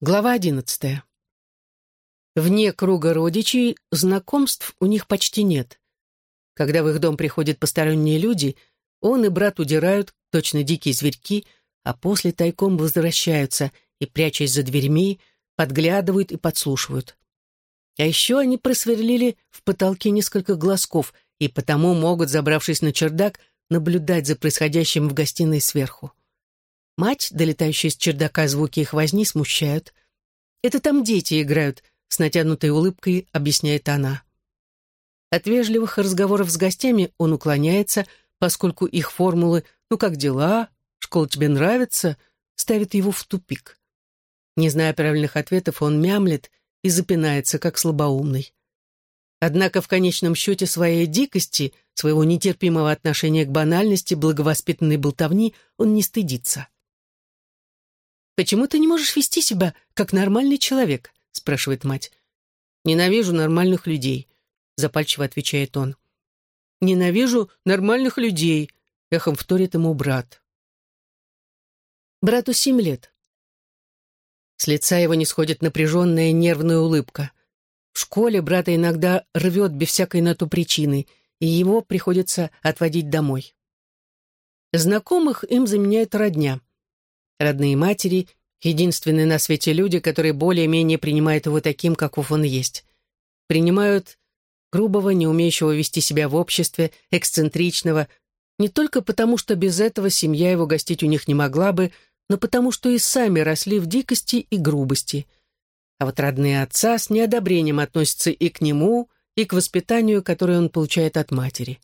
Глава одиннадцатая. Вне круга родичей знакомств у них почти нет. Когда в их дом приходят посторонние люди, он и брат удирают, точно дикие зверьки, а после тайком возвращаются и, прячась за дверьми, подглядывают и подслушивают. А еще они просверлили в потолке несколько глазков и потому могут, забравшись на чердак, наблюдать за происходящим в гостиной сверху. Мать, долетающие с чердака звуки их возни, смущают. «Это там дети играют», — с натянутой улыбкой объясняет она. От вежливых разговоров с гостями он уклоняется, поскольку их формулы «ну как дела?», «школа тебе нравится?» ставят его в тупик. Не зная правильных ответов, он мямлет и запинается, как слабоумный. Однако в конечном счете своей дикости, своего нетерпимого отношения к банальности, благовоспитанной болтовни, он не стыдится. «Почему ты не можешь вести себя, как нормальный человек?» — спрашивает мать. «Ненавижу нормальных людей», — запальчиво отвечает он. «Ненавижу нормальных людей», — эхом вторит ему брат. Брату семь лет. С лица его не сходит напряженная нервная улыбка. В школе брата иногда рвет без всякой на то причины, и его приходится отводить домой. Знакомых им заменяет родня. Родные матери — единственные на свете люди, которые более-менее принимают его таким, каков он есть. Принимают грубого, не умеющего вести себя в обществе, эксцентричного, не только потому, что без этого семья его гостить у них не могла бы, но потому, что и сами росли в дикости и грубости — а вот родные отца с неодобрением относятся и к нему, и к воспитанию, которое он получает от матери.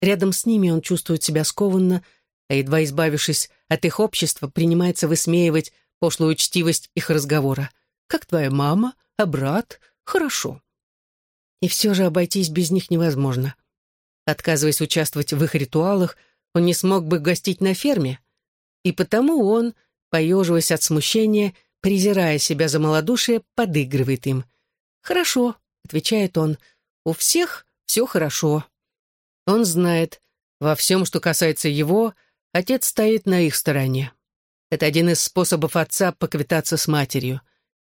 Рядом с ними он чувствует себя скованно, а едва избавившись от их общества, принимается высмеивать пошлую учтивость их разговора. «Как твоя мама? А брат? Хорошо». И все же обойтись без них невозможно. Отказываясь участвовать в их ритуалах, он не смог бы гостить на ферме. И потому он, поеживаясь от смущения, презирая себя за малодушие, подыгрывает им. «Хорошо», — отвечает он, — «у всех все хорошо». Он знает, во всем, что касается его, отец стоит на их стороне. Это один из способов отца поквитаться с матерью.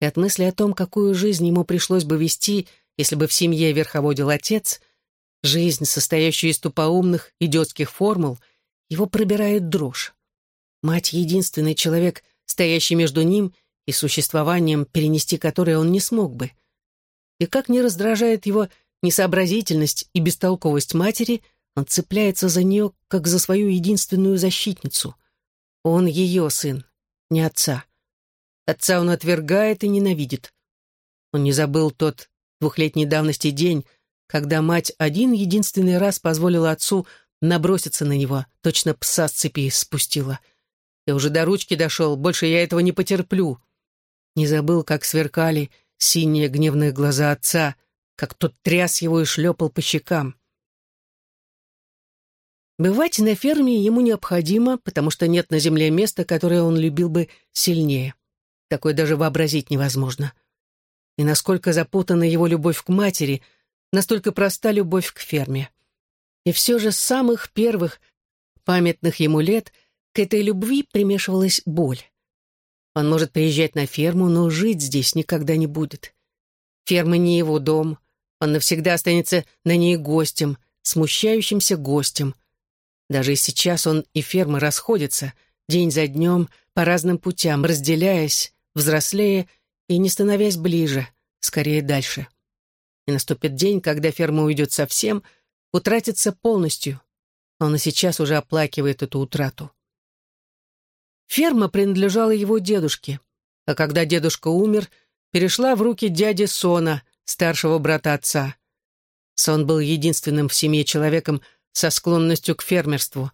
И от мысли о том, какую жизнь ему пришлось бы вести, если бы в семье верховодил отец, жизнь, состоящую из тупоумных, идиотских формул, его пробирает дрожь. Мать — единственный человек, стоящий между ним и существованием, перенести которое он не смог бы. И как не раздражает его несообразительность и бестолковость матери, он цепляется за нее, как за свою единственную защитницу. Он ее сын, не отца. Отца он отвергает и ненавидит. Он не забыл тот двухлетней давности день, когда мать один единственный раз позволила отцу наброситься на него, точно пса с цепи спустила. Я уже до ручки дошел, больше я этого не потерплю. Не забыл, как сверкали синие гневные глаза отца, как тот тряс его и шлепал по щекам. Бывать на ферме ему необходимо, потому что нет на земле места, которое он любил бы сильнее. Такое даже вообразить невозможно. И насколько запутана его любовь к матери, настолько проста любовь к ферме. И все же с самых первых памятных ему лет к этой любви примешивалась боль. Он может приезжать на ферму, но жить здесь никогда не будет. Ферма не его дом. Он навсегда останется на ней гостем, смущающимся гостем. Даже и сейчас он и ферма расходятся, день за днем, по разным путям, разделяясь, взрослея и не становясь ближе, скорее дальше. И наступит день, когда ферма уйдет совсем, утратится полностью. Он и сейчас уже оплакивает эту утрату. Ферма принадлежала его дедушке, а когда дедушка умер, перешла в руки дяди Сона, старшего брата отца. Сон был единственным в семье человеком со склонностью к фермерству.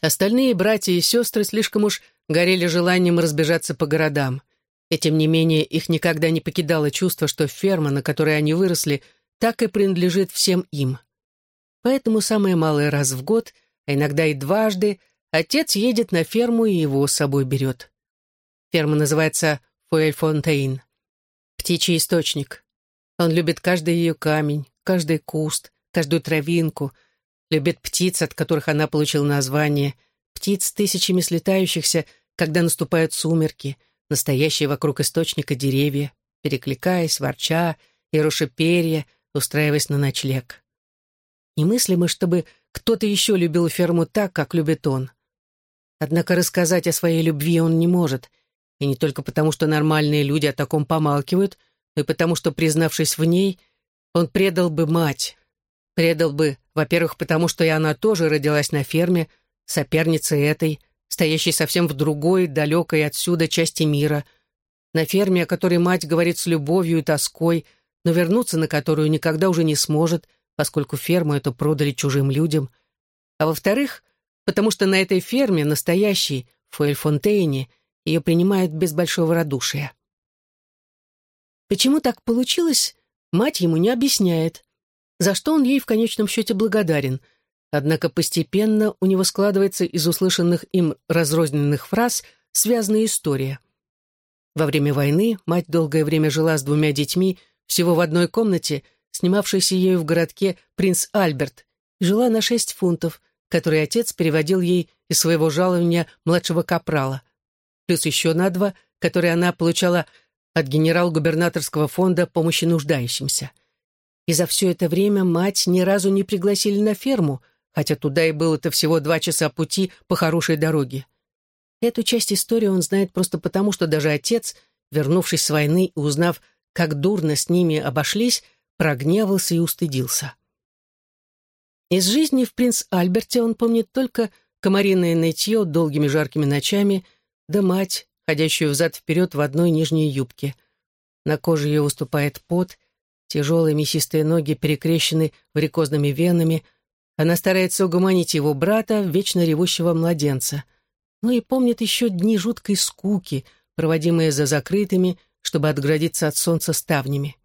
Остальные братья и сестры слишком уж горели желанием разбежаться по городам. И тем не менее их никогда не покидало чувство, что ферма, на которой они выросли, так и принадлежит всем им. Поэтому самое малое раз в год, а иногда и дважды, Отец едет на ферму и его с собой берет. Ферма называется Фуэльфонтейн. Птичий источник. Он любит каждый ее камень, каждый куст, каждую травинку, любит птиц, от которых она получила название, птиц тысячами слетающихся, когда наступают сумерки, настоящие вокруг источника деревья, перекликаясь, ворча и руша устраиваясь на ночлег. Немыслимо, чтобы кто-то еще любил ферму так, как любит он. Однако рассказать о своей любви он не может, и не только потому, что нормальные люди о таком помалкивают, но и потому, что, признавшись в ней, он предал бы мать. Предал бы, во-первых, потому что и она тоже родилась на ферме, соперницей этой, стоящей совсем в другой, далекой отсюда части мира, на ферме, о которой мать говорит с любовью и тоской, но вернуться на которую никогда уже не сможет, поскольку ферму эту продали чужим людям. А во-вторых, потому что на этой ферме, настоящей, в Фуэльфонтейне, ее принимают без большого радушия. Почему так получилось, мать ему не объясняет, за что он ей в конечном счете благодарен. Однако постепенно у него складывается из услышанных им разрозненных фраз связанная история. Во время войны мать долгое время жила с двумя детьми всего в одной комнате, снимавшейся ею в городке Принц Альберт, и жила на шесть фунтов, которые отец переводил ей из своего жалования младшего капрала, плюс еще на два, которые она получала от генерал-губернаторского фонда помощи нуждающимся. И за все это время мать ни разу не пригласили на ферму, хотя туда и было-то всего два часа пути по хорошей дороге. Эту часть истории он знает просто потому, что даже отец, вернувшись с войны и узнав, как дурно с ними обошлись, прогневался и устыдился. Из жизни в принц Альберте он помнит только комариное нытье долгими жаркими ночами, да мать, ходящую взад-вперед в одной нижней юбке. На коже ее выступает пот, тяжелые мясистые ноги перекрещены варикозными венами. Она старается угомонить его брата, вечно ревущего младенца. Ну и помнит еще дни жуткой скуки, проводимые за закрытыми, чтобы отградиться от солнца ставнями.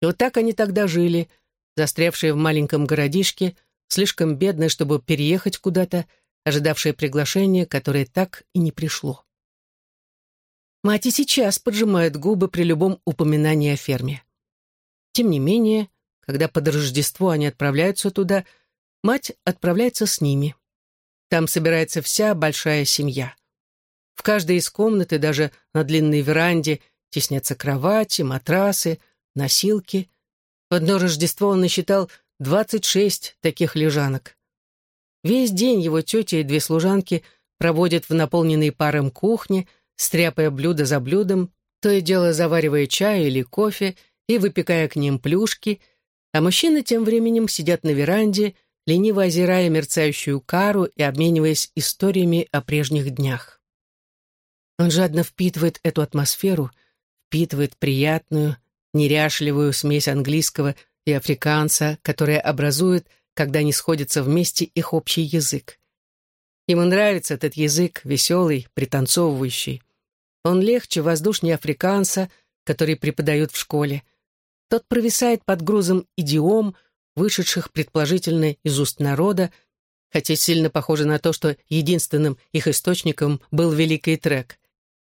И вот так они тогда жили, застрявшие в маленьком городишке, слишком бедные, чтобы переехать куда-то, ожидавшие приглашения, которое так и не пришло. Мать и сейчас поджимает губы при любом упоминании о ферме. Тем не менее, когда под Рождество они отправляются туда, мать отправляется с ними. Там собирается вся большая семья. В каждой из комнат и даже на длинной веранде теснятся кровати, матрасы, носилки. В одно Рождество он насчитал 26 таких лежанок. Весь день его тетя и две служанки проводят в наполненной паром кухне – стряпая блюдо за блюдом, то и дело заваривая чай или кофе и выпекая к ним плюшки, а мужчины тем временем сидят на веранде, лениво озирая мерцающую кару и обмениваясь историями о прежних днях. Он жадно впитывает эту атмосферу, впитывает приятную, неряшливую смесь английского и африканца, которая образует, когда они сходятся вместе, их общий язык. Ему нравится этот язык, веселый, пританцовывающий. Он легче, воздушнее африканца, который преподают в школе. Тот провисает под грузом идиом, вышедших предположительно из уст народа, хотя сильно похоже на то, что единственным их источником был великий трек.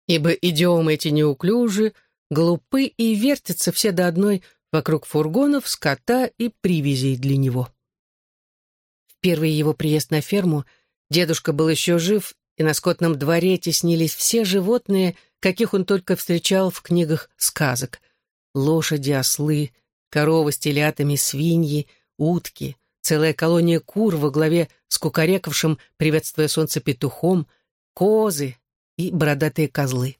Ибо идиомы эти неуклюжи, глупы и вертятся все до одной вокруг фургонов, скота и привязей для него. В первый его приезд на ферму дедушка был еще жив и на скотном дворе теснились все животные, каких он только встречал в книгах сказок. Лошади, ослы, коровы с телятами, свиньи, утки, целая колония кур во главе с кукарекавшим, приветствуя солнце петухом, козы и бородатые козлы.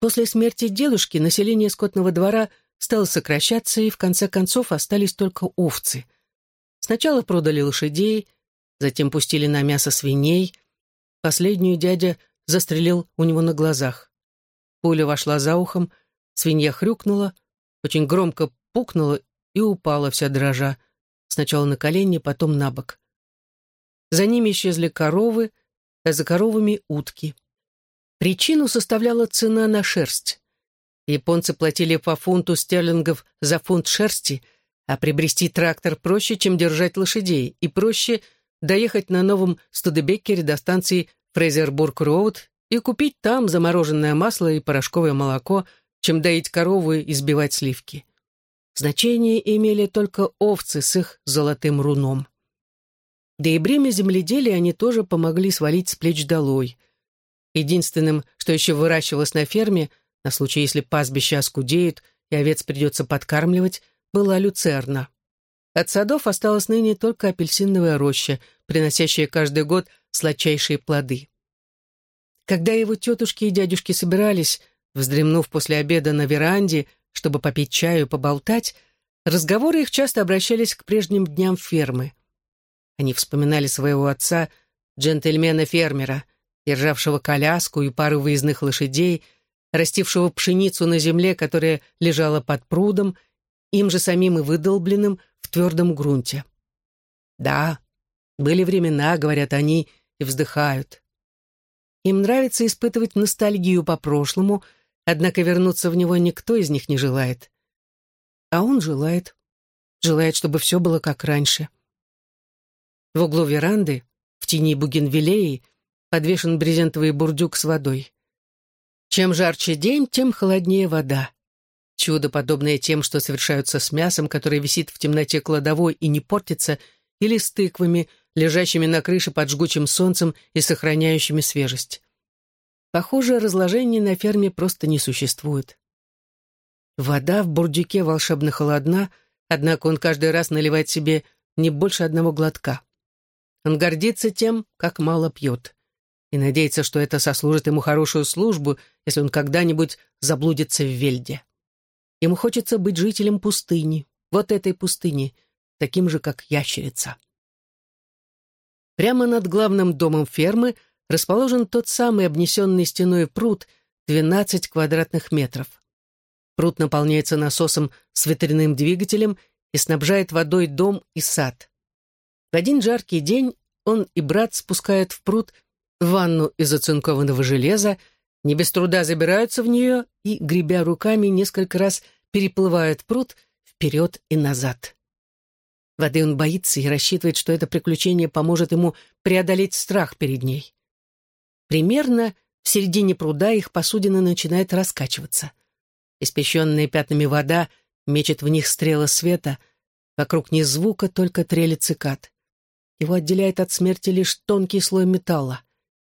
После смерти дедушки население скотного двора стало сокращаться, и в конце концов остались только овцы. Сначала продали лошадей, затем пустили на мясо свиней, Последнюю дядя застрелил у него на глазах. Пуля вошла за ухом, свинья хрюкнула, очень громко пукнула и упала вся дрожа, сначала на колени, потом на бок. За ними исчезли коровы, а за коровами утки. Причину составляла цена на шерсть. Японцы платили по фунту стерлингов за фунт шерсти, а приобрести трактор проще, чем держать лошадей, и проще — доехать на новом Студебеккере до станции Фрейзербург-Роуд и купить там замороженное масло и порошковое молоко, чем доить корову и сбивать сливки. Значение имели только овцы с их золотым руном. Да и бремя земледелия они тоже помогли свалить с плеч долой. Единственным, что еще выращивалось на ферме, на случай, если пастбища оскудеют и овец придется подкармливать, была люцерна. От садов осталась ныне только апельсиновая роща, приносящая каждый год сладчайшие плоды. Когда его тетушки и дядюшки собирались, вздремнув после обеда на веранде, чтобы попить чаю и поболтать, разговоры их часто обращались к прежним дням фермы. Они вспоминали своего отца, джентльмена-фермера, державшего коляску и пару выездных лошадей, растившего пшеницу на земле, которая лежала под прудом, им же самим и выдолбленным в твердом грунте. Да, были времена, говорят они, и вздыхают. Им нравится испытывать ностальгию по прошлому, однако вернуться в него никто из них не желает. А он желает. Желает, чтобы все было как раньше. В углу веранды, в тени бугенвиллеи, подвешен брезентовый бурдюк с водой. Чем жарче день, тем холоднее вода. Чудо, подобное тем, что совершаются с мясом, которое висит в темноте кладовой и не портится, или с тыквами, лежащими на крыше под жгучим солнцем и сохраняющими свежесть. Похоже, разложения на ферме просто не существует. Вода в бурдюке волшебно холодна, однако он каждый раз наливает себе не больше одного глотка. Он гордится тем, как мало пьет, и надеется, что это сослужит ему хорошую службу, если он когда-нибудь заблудится в Вельде. Ему хочется быть жителем пустыни, вот этой пустыни, таким же, как ящерица. Прямо над главным домом фермы расположен тот самый обнесенный стеной пруд 12 квадратных метров. Пруд наполняется насосом с ветряным двигателем и снабжает водой дом и сад. В один жаркий день он и брат спускают в пруд ванну из оцинкованного железа, не без труда забираются в нее и, гребя руками, несколько раз переплывают пруд вперед и назад. Воды он боится и рассчитывает, что это приключение поможет ему преодолеть страх перед ней. Примерно в середине пруда их посудина начинает раскачиваться. Испещенная пятнами вода мечет в них стрелы света, вокруг ни звука, только трели цикад. Его отделяет от смерти лишь тонкий слой металла.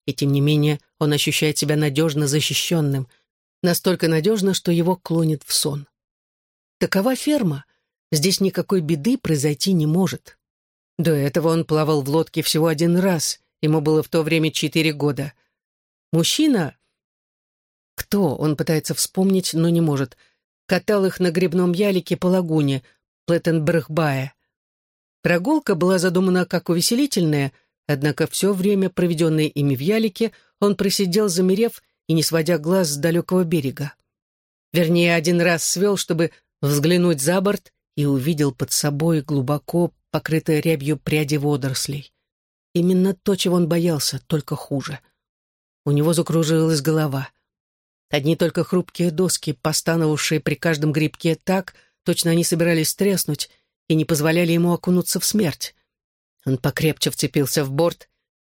И тем не менее он ощущает себя надежно защищенным, настолько надежно, что его клонит в сон. Такова ферма. Здесь никакой беды произойти не может. До этого он плавал в лодке всего один раз, ему было в то время четыре года. Мужчина... Кто, он пытается вспомнить, но не может. Катал их на грибном ялике по лагуне, Плеттенбергбая. Прогулка была задумана как увеселительная, однако все время, проведенное ими в ялике, он просидел, замерев и не сводя глаз с далекого берега. Вернее, один раз свел, чтобы взглянуть за борт, и увидел под собой глубоко покрытое рябью пряди водорослей. Именно то, чего он боялся, только хуже. У него закружилась голова. Одни только хрупкие доски, постановавшие при каждом грибке так, точно они собирались треснуть и не позволяли ему окунуться в смерть. Он покрепче вцепился в борт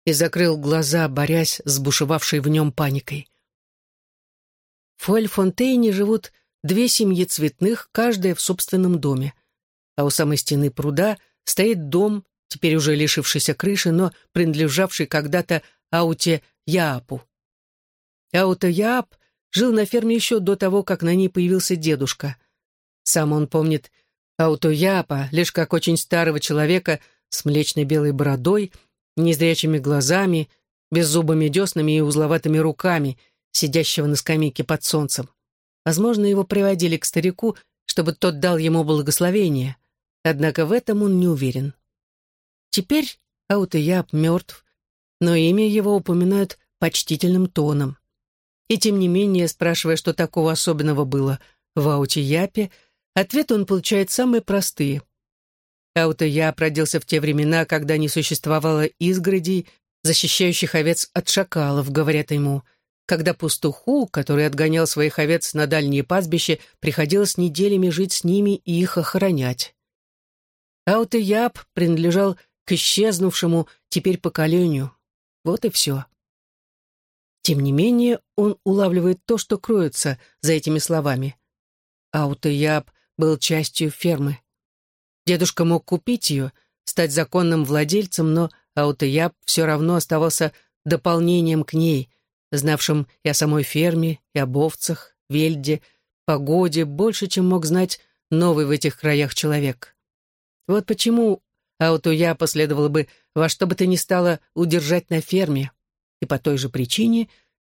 и закрыл глаза, борясь с бушевавшей в нем паникой. В Фуэльфонтейне живут две семьи цветных, каждая в собственном доме. А у самой стены пруда стоит дом, теперь уже лишившийся крыши, но принадлежавший когда-то Ауте Яапу. Аута Яап жил на ферме еще до того, как на ней появился дедушка. Сам он помнит Ауто Яапа лишь как очень старого человека с млечной белой бородой, незрячими глазами, беззубыми деснами и узловатыми руками, сидящего на скамейке под солнцем. Возможно, его приводили к старику, чтобы тот дал ему благословение, однако в этом он не уверен. Теперь Аутояб мертв, но имя его упоминают почтительным тоном. И тем не менее, спрашивая, что такого особенного было в Аутияпе, ответ он получает самые простые. Аутояб родился в те времена, когда не существовало изгородей, защищающих овец от шакалов, говорят ему, когда пастуху, который отгонял своих овец на дальние пастбища, приходилось неделями жить с ними и их охранять. Аутояб принадлежал к исчезнувшему теперь поколению. Вот и все. Тем не менее, он улавливает то, что кроется за этими словами. Аутояб был частью фермы. Дедушка мог купить ее, стать законным владельцем, но Аутояб все равно оставался дополнением к ней — знавшим и о самой ферме, и об овцах, вельде, погоде, больше, чем мог знать новый в этих краях человек. Вот почему Аутуя последовало бы во что бы то ни стало удержать на ферме, и по той же причине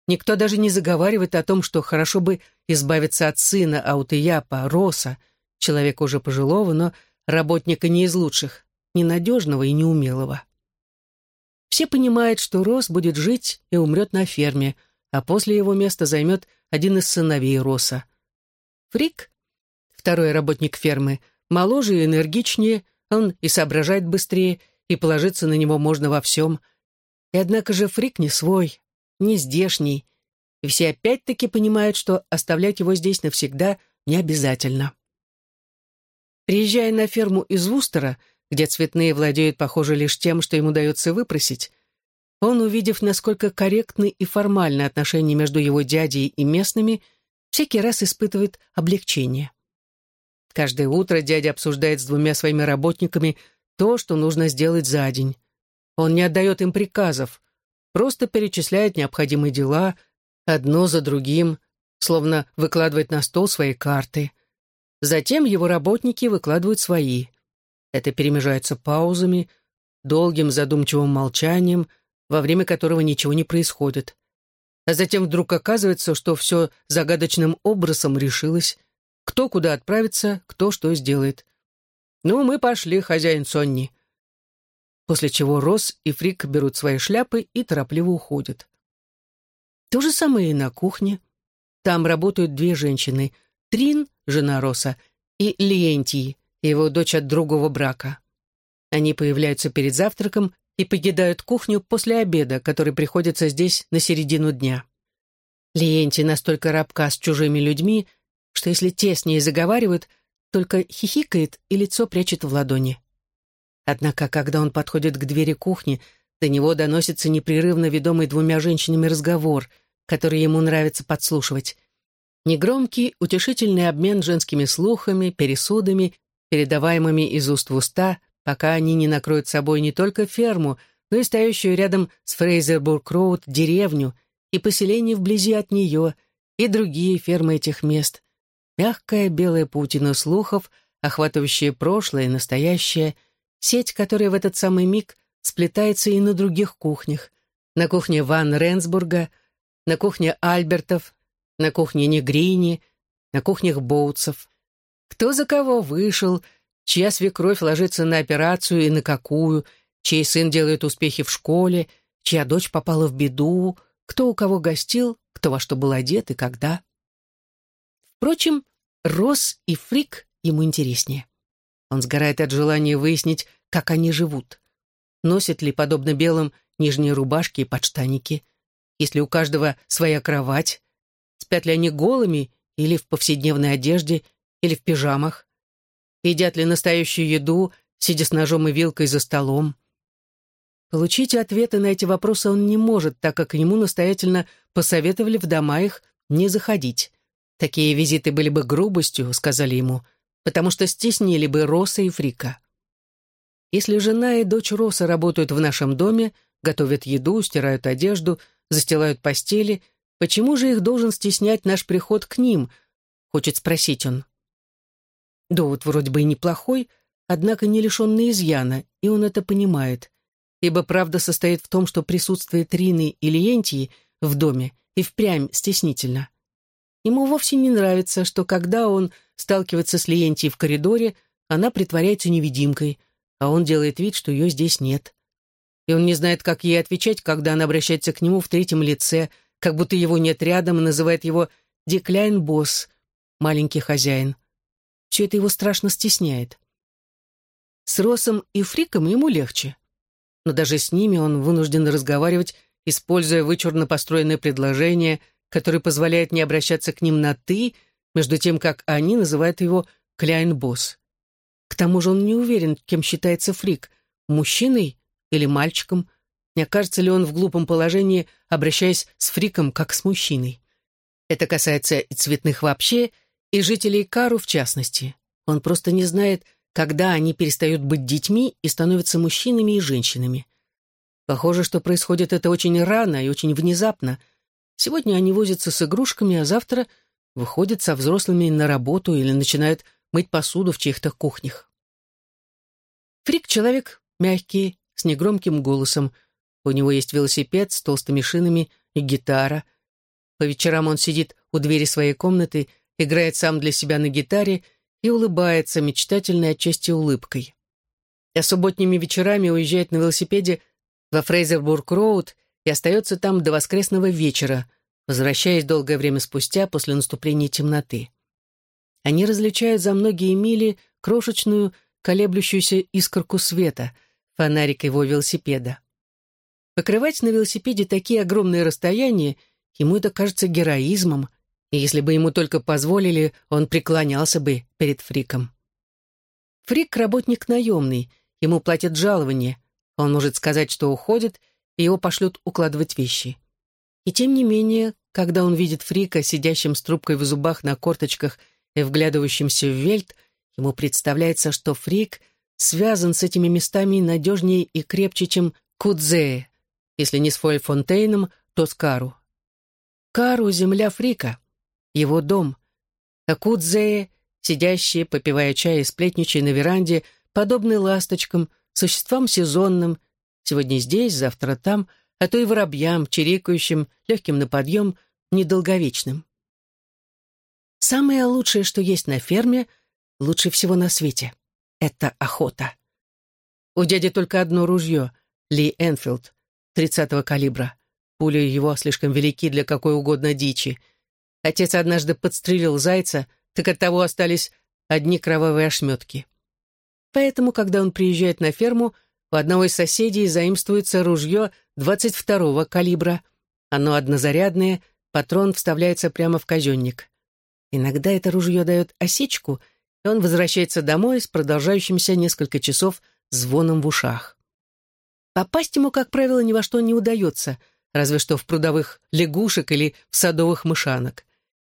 никто даже не заговаривает о том, что хорошо бы избавиться от сына Аутуяпа, Роса, человека уже пожилого, но работника не из лучших, ненадежного и неумелого. Все понимают, что Рос будет жить и умрет на ферме, а после его места займет один из сыновей Роса. Фрик, второй работник фермы, моложе и энергичнее, он и соображает быстрее, и положиться на него можно во всем. И однако же Фрик не свой, не здешний, и все опять-таки понимают, что оставлять его здесь навсегда не обязательно. Приезжая на ферму из Вустера, где цветные владеют, похоже, лишь тем, что ему удается выпросить, он, увидев, насколько корректны и формальны отношения между его дядей и местными, всякий раз испытывает облегчение. Каждое утро дядя обсуждает с двумя своими работниками то, что нужно сделать за день. Он не отдает им приказов, просто перечисляет необходимые дела, одно за другим, словно выкладывает на стол свои карты. Затем его работники выкладывают свои. Это перемежается паузами, долгим задумчивым молчанием, во время которого ничего не происходит. А затем вдруг оказывается, что все загадочным образом решилось, кто куда отправится, кто что сделает. «Ну, мы пошли, хозяин Сонни». После чего Рос и Фрик берут свои шляпы и торопливо уходят. То же самое и на кухне. Там работают две женщины. Трин, жена Роса, и Лиентий, его дочь от другого брака. Они появляются перед завтраком и покидают кухню после обеда, который приходится здесь на середину дня. Лиентий настолько рабка с чужими людьми, что если те с ней заговаривают, только хихикает и лицо прячет в ладони. Однако, когда он подходит к двери кухни, до него доносится непрерывно ведомый двумя женщинами разговор, который ему нравится подслушивать. Негромкий, утешительный обмен женскими слухами, пересудами, передаваемыми из уст в уста, пока они не накроют собой не только ферму, но и стоящую рядом с Фрейзербург-Роуд деревню и поселение вблизи от нее, и другие фермы этих мест, Мягкая белая паутина слухов, охватывающая прошлое и настоящее, сеть, которая в этот самый миг сплетается и на других кухнях. На кухне Ван Ренсбурга, на кухне Альбертов, на кухне Негрини, на кухнях Боутсов. Кто за кого вышел, чья свекровь ложится на операцию и на какую, чей сын делает успехи в школе, чья дочь попала в беду, кто у кого гостил, кто во что был одет и когда. Впрочем, Рос и Фрик ему интереснее. Он сгорает от желания выяснить, как они живут. Носят ли, подобно белым, нижние рубашки и подштаники? Если у каждого своя кровать? Спят ли они голыми или в повседневной одежде, или в пижамах? Едят ли настоящую еду, сидя с ножом и вилкой за столом? Получить ответы на эти вопросы он не может, так как ему настоятельно посоветовали в дома их не заходить. Такие визиты были бы грубостью, сказали ему, потому что стеснили бы Роса и Фрика. Если жена и дочь Роса работают в нашем доме, готовят еду, стирают одежду, застилают постели, почему же их должен стеснять наш приход к ним, хочет спросить он. Довод вроде бы и неплохой, однако не лишенный изъяна, и он это понимает, ибо правда состоит в том, что присутствие Трины и Лиентии в доме и впрямь стеснительно. Ему вовсе не нравится, что когда он сталкивается с Лиентией в коридоре, она притворяется невидимкой, а он делает вид, что ее здесь нет. И он не знает, как ей отвечать, когда она обращается к нему в третьем лице, как будто его нет рядом и называет его «Декляйн-босс», маленький хозяин. Все это его страшно стесняет. С Росом и Фриком ему легче. Но даже с ними он вынужден разговаривать, используя вычурно построенные предложения – который позволяет не обращаться к ним на «ты», между тем, как они называют его «кляйн-босс». К тому же он не уверен, кем считается Фрик – мужчиной или мальчиком. Не окажется ли он в глупом положении, обращаясь с Фриком как с мужчиной? Это касается и цветных вообще, и жителей Кару в частности. Он просто не знает, когда они перестают быть детьми и становятся мужчинами и женщинами. Похоже, что происходит это очень рано и очень внезапно – Сегодня они возятся с игрушками, а завтра выходят со взрослыми на работу или начинают мыть посуду в чьих-то кухнях. Фрик — человек мягкий, с негромким голосом. У него есть велосипед с толстыми шинами и гитара. По вечерам он сидит у двери своей комнаты, играет сам для себя на гитаре и улыбается мечтательной отчасти улыбкой. А субботними вечерами уезжает на велосипеде во Фрейзербург-Роуд и остается там до воскресного вечера, возвращаясь долгое время спустя после наступления темноты. Они различают за многие мили крошечную, колеблющуюся искорку света, фонарик его велосипеда. Покрывать на велосипеде такие огромные расстояния, ему это кажется героизмом, и если бы ему только позволили, он преклонялся бы перед Фриком. Фрик — работник наемный, ему платят жалование, он может сказать, что уходит, и его пошлют укладывать вещи. И тем не менее, когда он видит Фрика, сидящим с трубкой в зубах на корточках и вглядывающимся в вельт, ему представляется, что Фрик связан с этими местами надежнее и крепче, чем Кудзее, если не с Фольфонтейном, то с Кару. Кару — земля Фрика, его дом. А Кудзее, сидящие, попивая чай и сплетничая на веранде, подобны ласточкам, существам сезонным, сегодня здесь, завтра там, а то и воробьям, чирикающим, легким на подъем, недолговечным. Самое лучшее, что есть на ферме, лучше всего на свете — это охота. У дяди только одно ружье — Ли Энфилд, 30-го калибра. Пули его слишком велики для какой угодно дичи. Отец однажды подстрелил зайца, так от того остались одни кровавые ошметки. Поэтому, когда он приезжает на ферму, у одного из соседей заимствуется ружье 22-го калибра. Оно однозарядное, патрон вставляется прямо в казенник. Иногда это ружье дает осечку, и он возвращается домой с продолжающимся несколько часов звоном в ушах. Попасть ему, как правило, ни во что не удается, разве что в прудовых лягушек или в садовых мышанок.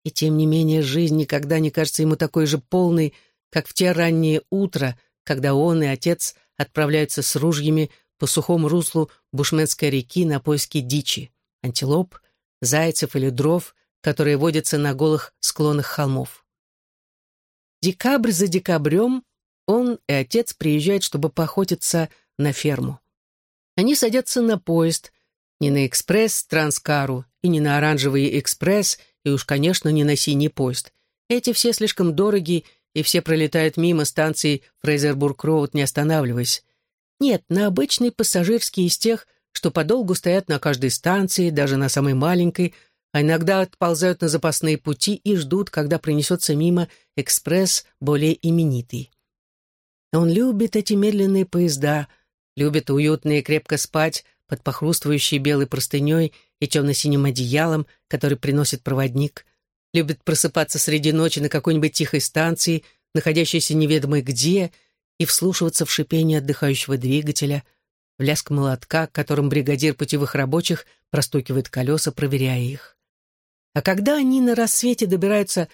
И тем не менее жизнь никогда не кажется ему такой же полной, как в те ранние утра, когда он и отец отправляются с ружьями по сухому руслу Бушменской реки на поиски дичи, антилоп, зайцев или дров, которые водятся на голых склонах холмов. Декабрь за декабрем он и отец приезжают, чтобы поохотиться на ферму. Они садятся на поезд, не на экспресс Транскару и не на оранжевый экспресс, и уж, конечно, не на синий поезд. Эти все слишком дорогие и все пролетают мимо станции Фрейзербург-Роуд, не останавливаясь. Нет, на обычный пассажирский из тех, что подолгу стоят на каждой станции, даже на самой маленькой, а иногда отползают на запасные пути и ждут, когда принесется мимо экспресс более именитый. Он любит эти медленные поезда, любит уютно и крепко спать под похрустывающей белой простыней и темно-синим одеялом, который приносит проводник, любит просыпаться среди ночи на какой-нибудь тихой станции, находящейся неведомой где, и вслушиваться в шипение отдыхающего двигателя, в лязг молотка, которым бригадир путевых рабочих простукивает колеса, проверяя их. А когда они на рассвете добираются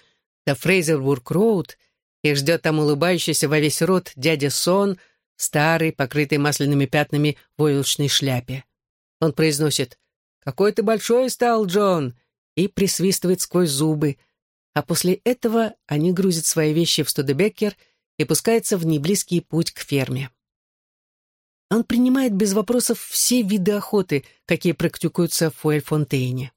до Фрейзербург-Роуд, их ждет там улыбающийся во весь рот дядя Сон, старый, покрытый масляными пятнами в войлочной шляпе. Он произносит «Какой ты большой стал, Джон!» И присвистывает сквозь зубы, а после этого они грузят свои вещи в Студебеккер и пускаются в неблизкий путь к ферме. Он принимает без вопросов все виды охоты, какие практикуются в Фуэльфонтейне.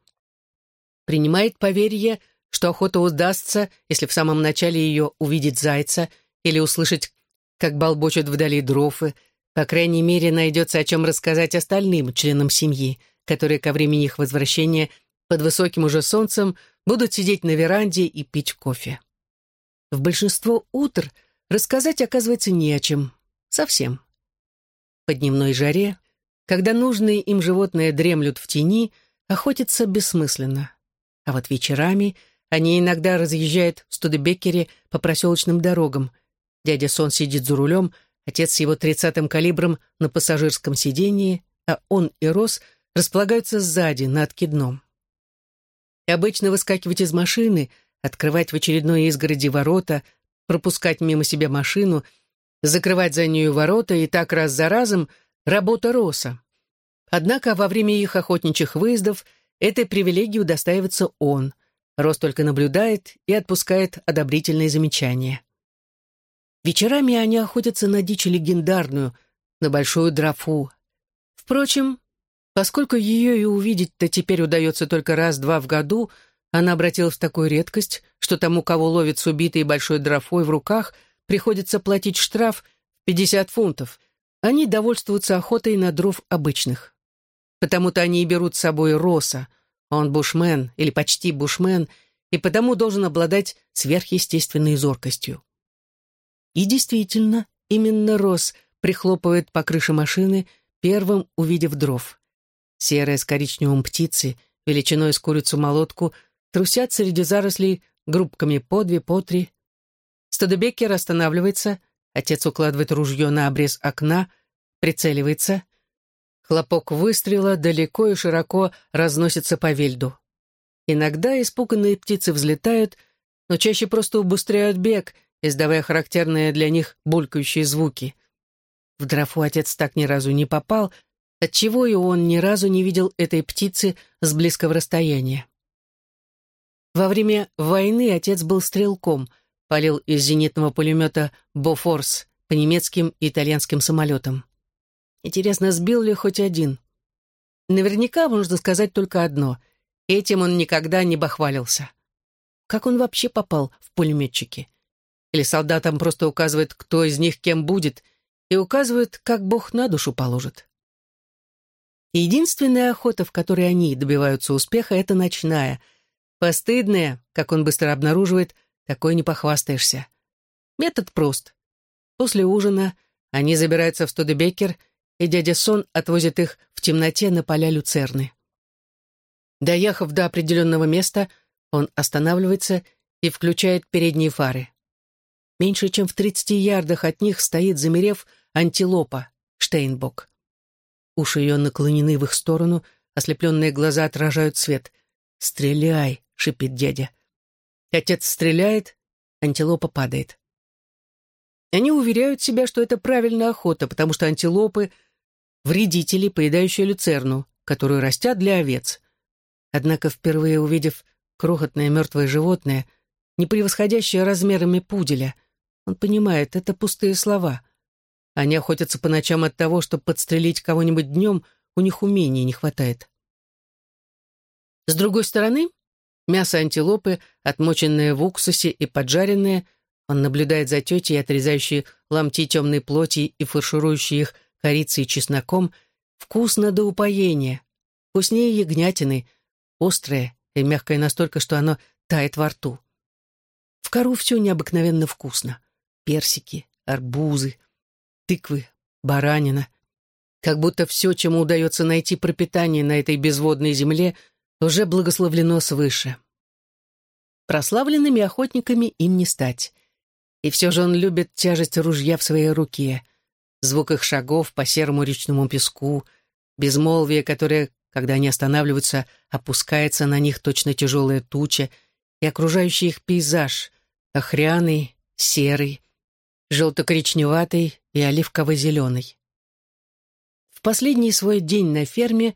Принимает поверье, что охота удастся, если в самом начале ее увидеть зайца или услышать, как болбочут вдали дрофы, по крайней мере, найдется о чем рассказать остальным членам семьи, которые ко времени их возвращения под высоким уже солнцем будут сидеть на веранде и пить кофе. В большинство утр рассказать оказывается не о чем. Совсем. По дневной жаре, когда нужные им животные дремлют в тени, охотиться бессмысленно. А вот вечерами они иногда разъезжают в Студебеккере по проселочным дорогам. Дядя Сон сидит за рулем, отец с его тридцатым калибром на пассажирском сидении, а он и Рос располагаются сзади, на откидном и обычно выскакивать из машины, открывать в очередной изгороди ворота, пропускать мимо себя машину, закрывать за нею ворота и так раз за разом — работа Роса. Однако во время их охотничьих выездов этой привилегии удостаивается он. Рос только наблюдает и отпускает одобрительные замечания. Вечерами они охотятся на дичь легендарную, на большую дрофу. Впрочем, поскольку ее и увидеть-то теперь удается только раз-два в году, она обратилась в такую редкость, что тому, кого ловит с убитой большой дрофой в руках, приходится платить штраф 50 фунтов. Они довольствуются охотой на дров обычных. Потому-то они и берут с собой Роса. Он бушмен, или почти бушмен, и потому должен обладать сверхъестественной зоркостью. И действительно, именно Рос прихлопывает по крыше машины, первым увидев дров. Серая с коричневым птицы, величиной с курицу-молотку, трусят среди зарослей группками по две, по три. Стадебеккер останавливается, отец укладывает ружье на обрез окна, прицеливается. Хлопок выстрела далеко и широко разносится по вельду. Иногда испуганные птицы взлетают, но чаще просто убыстряют бег, издавая характерные для них булькающие звуки. В дрофу отец так ни разу не попал, отчего и он ни разу не видел этой птицы с близкого расстояния. Во время войны отец был стрелком, палил из зенитного пулемета «Бофорс» по немецким и итальянским самолетам. Интересно, сбил ли хоть один? Наверняка можно сказать только одно. Этим он никогда не бахвалился. Как он вообще попал в пулеметчики? Или солдатам просто указывает, кто из них кем будет, и указывает, как Бог на душу положит? Единственная охота, в которой они добиваются успеха, это ночная. Постыдная, как он быстро обнаруживает, такой не похвастаешься. Метод прост. После ужина они забираются в Студебекер и дядя Сон отвозит их в темноте на поля люцерны. Доехав до определенного места, он останавливается и включает передние фары. Меньше чем в 30 ярдах от них стоит, замерев, антилопа, Штейнбок. Уши ее наклонены в их сторону, ослепленные глаза отражают свет. «Стреляй!» — шипит дядя. Отец стреляет, антилопа падает. Они уверяют себя, что это правильная охота, потому что антилопы вредители, поедающие люцерну, которую растят для овец. Однако, впервые увидев крохотное мертвое животное, не превосходящее размерами пуделя, он понимает, это пустые слова. Они охотятся по ночам от того, чтобы подстрелить кого-нибудь днем, у них умений не хватает. С другой стороны, мясо антилопы, отмоченное в уксусе и поджаренное, он наблюдает за тетей, отрезающей ломти темной плоти и фарширующей их корицей и чесноком, вкусно до упоения, вкуснее ягнятины, острое и мягкое настолько, что оно тает во рту. В кору все необыкновенно вкусно. Персики, арбузы, тыквы, баранина. Как будто все, чему удается найти пропитание на этой безводной земле, уже благословлено свыше. Прославленными охотниками им не стать. И все же он любит тяжесть ружья в своей руке — звук их шагов по серому речному песку, безмолвие, которое, когда они останавливаются, опускается на них точно тяжелая туча, и окружающий их пейзаж, охряный, серый, желто-коричневатый и оливково-зеленый. В последний свой день на ферме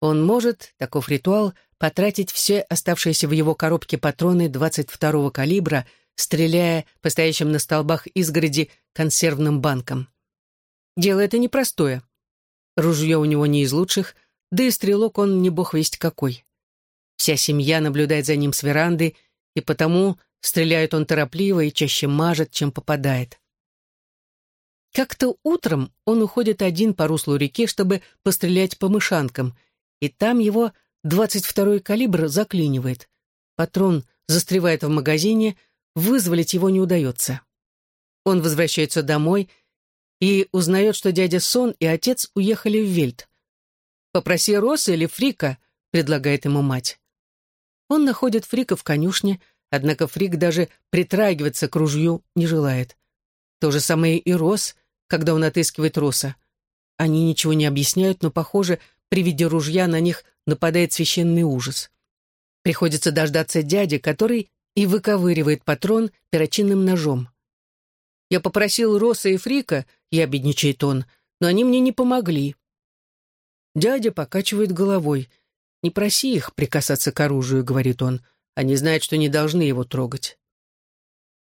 он может, таков ритуал, потратить все оставшиеся в его коробке патроны 22-го калибра, стреляя по стоящим на столбах изгороди консервным банком. Дело это непростое. Ружье у него не из лучших, да и стрелок он не бог весть какой. Вся семья наблюдает за ним с веранды, и потому стреляет он торопливо и чаще мажет, чем попадает. Как-то утром он уходит один по руслу реки, чтобы пострелять по мышанкам, и там его 22-й калибр заклинивает. Патрон застревает в магазине, вызволить его не удается. Он возвращается домой — и узнает, что дядя Сон и отец уехали в Вельт. «Попроси Роса или Фрика», — предлагает ему мать. Он находит Фрика в конюшне, однако Фрик даже притрагиваться к ружью не желает. То же самое и Рос, когда он отыскивает Роса. Они ничего не объясняют, но, похоже, при виде ружья на них нападает священный ужас. Приходится дождаться дяди, который и выковыривает патрон перочинным ножом. Я попросил Роса и Фрика, я бедничает он, но они мне не помогли. Дядя покачивает головой. «Не проси их прикасаться к оружию», — говорит он. «Они знают, что не должны его трогать».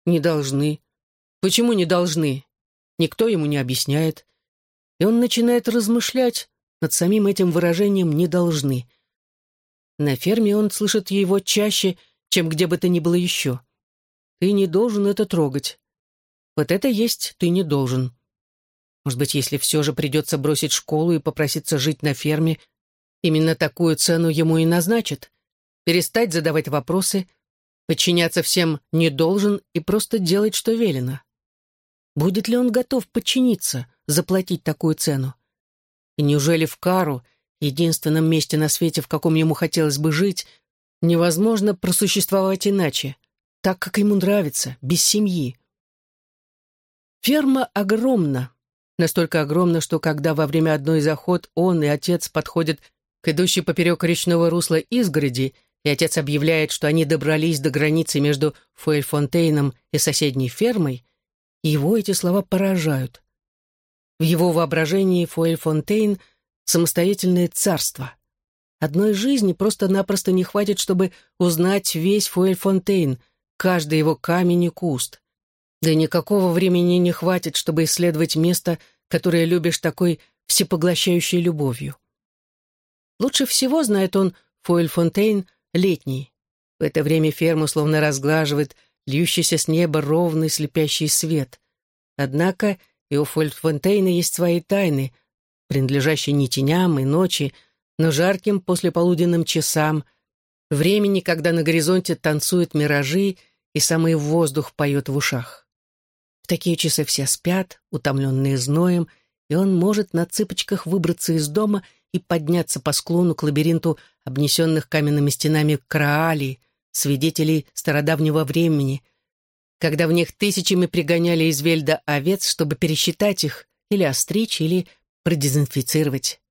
«Не должны. Почему не должны?» Никто ему не объясняет. И он начинает размышлять над самим этим выражением «не должны». На ферме он слышит его чаще, чем где бы то ни было еще. «Ты не должен это трогать». Вот это есть «ты не должен». Может быть, если все же придется бросить школу и попроситься жить на ферме, именно такую цену ему и назначат. Перестать задавать вопросы, подчиняться всем не должен и просто делать, что велено. Будет ли он готов подчиниться, заплатить такую цену? И неужели в Кару, единственном месте на свете, в каком ему хотелось бы жить, невозможно просуществовать иначе, так, как ему нравится, без семьи? Ферма огромна, настолько огромна, что когда во время одной из охот он и отец подходят к идущей поперек речного русла изгороди, и отец объявляет, что они добрались до границы между Фуэльфонтейном и соседней фермой, его эти слова поражают. В его воображении Фуэльфонтейн — самостоятельное царство. Одной жизни просто-напросто не хватит, чтобы узнать весь Фуэльфонтейн, каждый его камень и куст. Да и никакого времени не хватит, чтобы исследовать место, которое любишь такой всепоглощающей любовью. Лучше всего знает он Фуэльфонтейн летний. В это время ферму словно разглаживает льющийся с неба ровный слепящий свет. Однако и у Фольтфонтейна есть свои тайны, принадлежащие не теням и ночи, но жарким послеполуденным часам, времени, когда на горизонте танцуют миражи и самый воздух поет в ушах. В такие часы все спят, утомленные зноем, и он может на цыпочках выбраться из дома и подняться по склону к лабиринту обнесенных каменными стенами Краалии, свидетелей стародавнего времени, когда в них тысячами пригоняли из Вельда овец, чтобы пересчитать их или остричь, или продезинфицировать.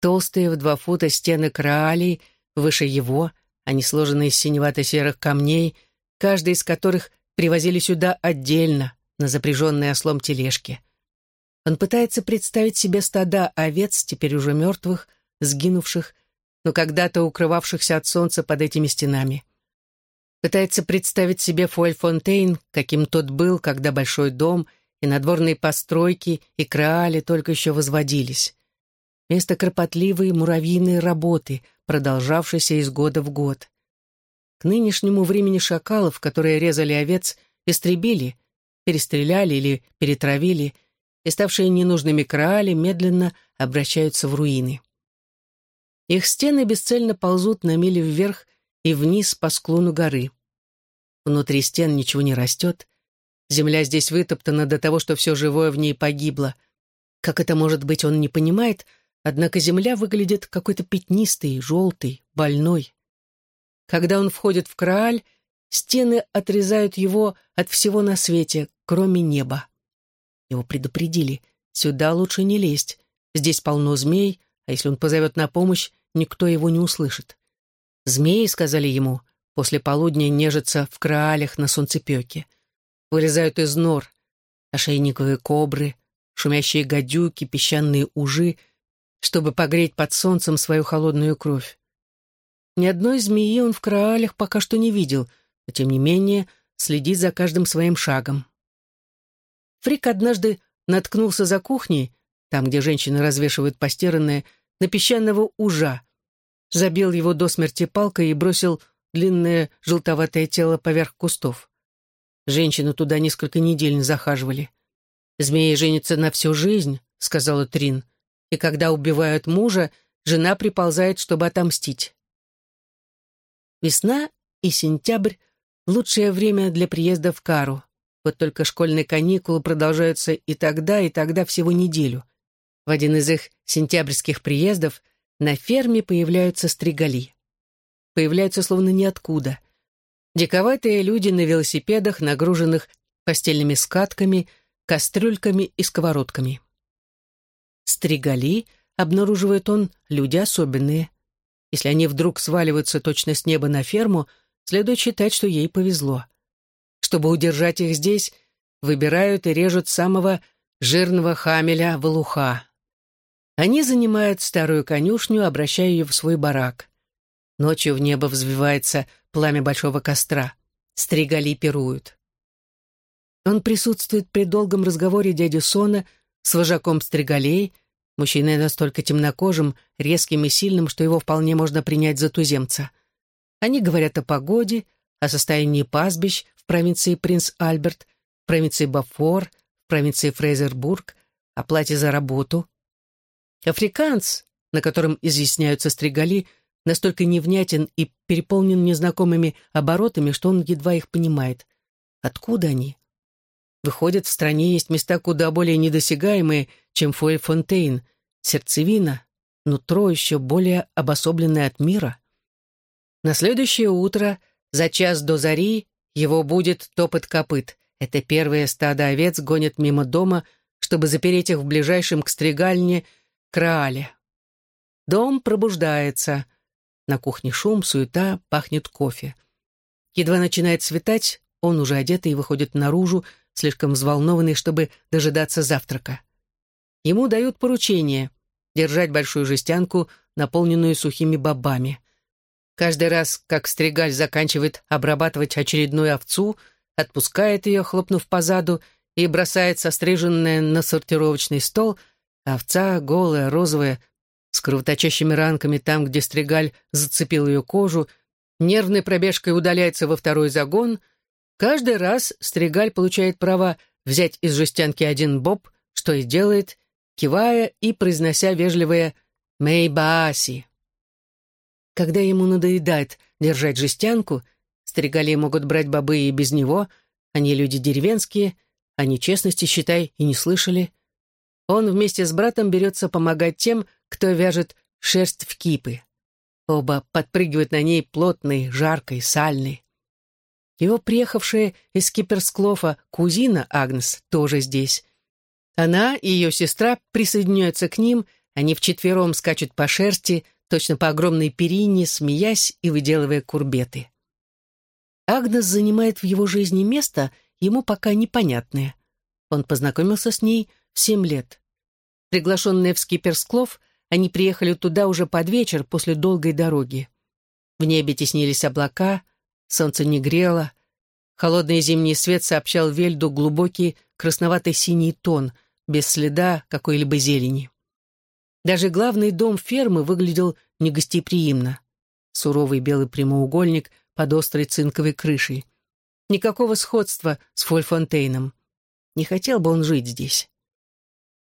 Толстые в два фута стены краалей, выше его, они сложены из синевато-серых камней, каждый из которых привозили сюда отдельно, на запряженной ослом тележке. Он пытается представить себе стада овец, теперь уже мертвых, сгинувших, но когда-то укрывавшихся от солнца под этими стенами. Пытается представить себе Фуэльфонтейн, каким тот был, когда большой дом и надворные постройки и краали только еще возводились. Место кропотливой муравьиной работы, продолжавшейся из года в год. К нынешнему времени шакалов, которые резали овец, истребили, перестреляли или перетравили, и ставшие ненужными краали медленно обращаются в руины. Их стены бесцельно ползут на мили вверх и вниз по склону горы. Внутри стен ничего не растет. Земля здесь вытоптана до того, что все живое в ней погибло. Как это может быть, он не понимает, однако земля выглядит какой-то пятнистой, желтой, больной. Когда он входит в Крааль, стены отрезают его от всего на свете, кроме неба. Его предупредили, сюда лучше не лезть, здесь полно змей, а если он позовет на помощь, никто его не услышит. Змеи, сказали ему, после полудня нежатся в краалях на солнцепеке. Вылезают из нор, ошейниковые кобры, шумящие гадюки, песчаные ужи, чтобы погреть под солнцем свою холодную кровь. Ни одной змеи он в краалях пока что не видел, но тем не менее следит за каждым своим шагом. Фрик однажды наткнулся за кухней, там, где женщины развешивают постиранное, на песчаного ужа, забил его до смерти палкой и бросил длинное желтоватое тело поверх кустов. Женщины туда несколько недель не захаживали. «Змеи женятся на всю жизнь», — сказала Трин, «и когда убивают мужа, жена приползает, чтобы отомстить». Весна и сентябрь — лучшее время для приезда в Кару. Вот только школьные каникулы продолжаются и тогда, и тогда всего неделю. В один из их сентябрьских приездов на ферме появляются стригали. Появляются словно ниоткуда. Диковатые люди на велосипедах, нагруженных постельными скатками, кастрюльками и сковородками. Стригали, обнаруживает он, люди особенные. Если они вдруг сваливаются точно с неба на ферму, следует считать, что ей повезло. Чтобы удержать их здесь, выбирают и режут самого жирного хамеля валуха. Они занимают старую конюшню, обращая ее в свой барак. Ночью в небо взвивается пламя большого костра. Стригали пируют. Он присутствует при долгом разговоре дяди Сона с вожаком стригалей, мужчиной настолько темнокожим, резким и сильным, что его вполне можно принять за туземца. Они говорят о погоде, о состоянии пастбищ в провинции Принц Альберт, провинции Бафор, провинции Фрейзербург, о плате за работу. Африканц, на котором изъясняются стригали, настолько невнятен и переполнен незнакомыми оборотами, что он едва их понимает. Откуда они? Выходит, в стране есть места куда более недосягаемые, чем Фуэльфонтейн, сердцевина, нутро еще более обособленное от мира. На следующее утро, за час до зари, его будет топот копыт. Это первое стадо овец гонят мимо дома, чтобы запереть их в ближайшем к стригальне краале. Дом пробуждается. На кухне шум, суета, пахнет кофе. Едва начинает светать, он уже одетый и выходит наружу, слишком взволнованный, чтобы дожидаться завтрака. Ему дают поручение — держать большую жестянку, наполненную сухими бобами. Каждый раз, как стригаль заканчивает обрабатывать очередную овцу, отпускает ее, хлопнув по заду, и бросает состриженная на сортировочный стол, овца, голая, розовая, с кровоточащими ранками там, где стригаль зацепил ее кожу, нервной пробежкой удаляется во второй загон — Каждый раз Стригаль получает право взять из жестянки один боб, что и делает, кивая и произнося вежливое «Мейбааси». Когда ему надоедает держать жестянку, стригали могут брать бобы и без него, они люди деревенские, они честности, считай, и не слышали. Он вместе с братом берется помогать тем, кто вяжет шерсть в кипы. Оба подпрыгивают на ней плотной, жаркой, сальной. Его приехавшая из Киперсклофа кузина Агнес тоже здесь. Она и ее сестра присоединяются к ним, они вчетвером скачут по шерсти, точно по огромной перине, смеясь и выделывая курбеты. Агнес занимает в его жизни место, ему пока непонятное. Он познакомился с ней семь лет. Приглашенные в Скиперсклов, они приехали туда уже под вечер после долгой дороги. В небе теснились облака — Солнце не грело. Холодный зимний свет сообщал Вельду глубокий красноватый синий тон, без следа какой-либо зелени. Даже главный дом фермы выглядел негостеприимно. Суровый белый прямоугольник под острой цинковой крышей. Никакого сходства с Фольфонтейном. Не хотел бы он жить здесь.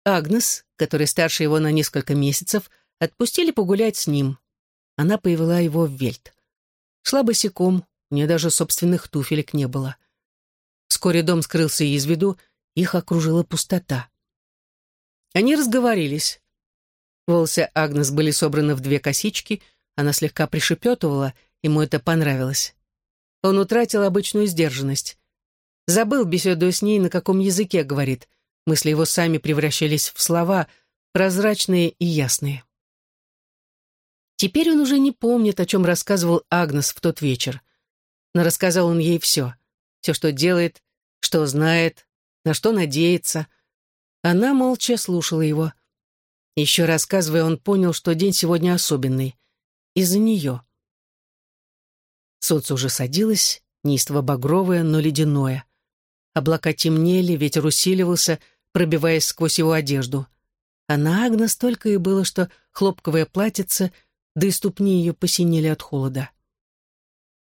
Агнес, которая старше его на несколько месяцев, отпустили погулять с ним. Она повела его в Вельт. Шла босиком, у нее даже собственных туфелек не было. Вскоре дом скрылся из виду, их окружила пустота. Они разговорились. Волосы Агнес были собраны в две косички, она слегка пришепетывала, ему это понравилось. Он утратил обычную сдержанность. Забыл, беседуя с ней, на каком языке говорит. Мысли его сами превращались в слова, прозрачные и ясные. Теперь он уже не помнит, о чем рассказывал Агнес в тот вечер но рассказал он ей все. Все, что делает, что знает, на что надеется. Она молча слушала его. Еще рассказывая, он понял, что день сегодня особенный. Из-за нее. Солнце уже садилось, неистово багровое, но ледяное. Облака темнели, ветер усиливался, пробиваясь сквозь его одежду. А на Агнес только и было, что хлопковое платьице, да и ступни ее посинели от холода.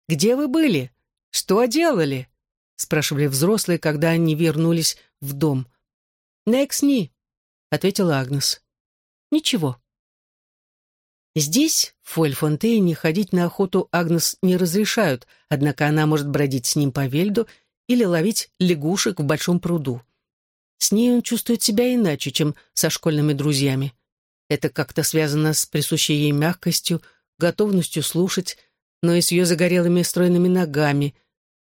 Где вы были? Что делали?» — спрашивали взрослые, когда они вернулись в дом. «Нексни», — ответила Агнес. «Ничего». Здесь, в Фуэльфонтейне, ходить на охоту Агнес не разрешают, однако она может бродить с ним по Вельду или ловить лягушек в большом пруду. С ней он чувствует себя иначе, чем со школьными друзьями. Это как-то связано с присущей ей мягкостью, готовностью слушать, но и с ее загорелыми стройными ногами,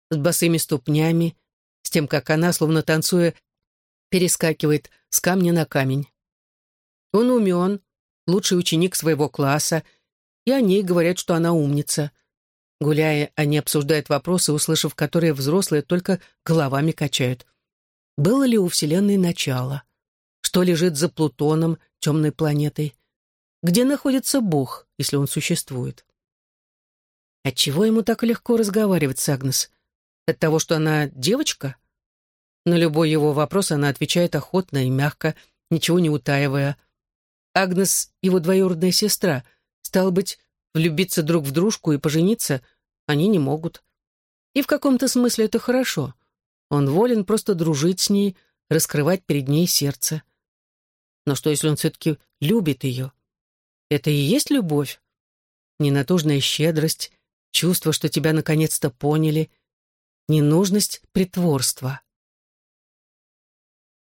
с босыми ступнями, с тем, как она, словно танцуя, перескакивает с камня на камень. Он умен, лучший ученик своего класса, и о ней говорят, что она умница. Гуляя, они обсуждают вопросы, услышав которые взрослые только головами качают. Было ли у Вселенной начало? Что лежит за Плутоном, темной планетой? Где находится Бог, если он существует? Отчего ему так легко разговаривать с Агнес? От того, что она девочка? На любой его вопрос она отвечает охотно и мягко, ничего не утаивая. Агнес — его двоюродная сестра. Стало быть, влюбиться друг в дружку и пожениться они не могут. И в каком-то смысле это хорошо. Он волен просто дружить с ней, раскрывать перед ней сердце. Но что, если он все-таки любит ее? Это и есть любовь? Ненатужная щедрость, чувство, что тебя наконец-то поняли, ненужность притворства.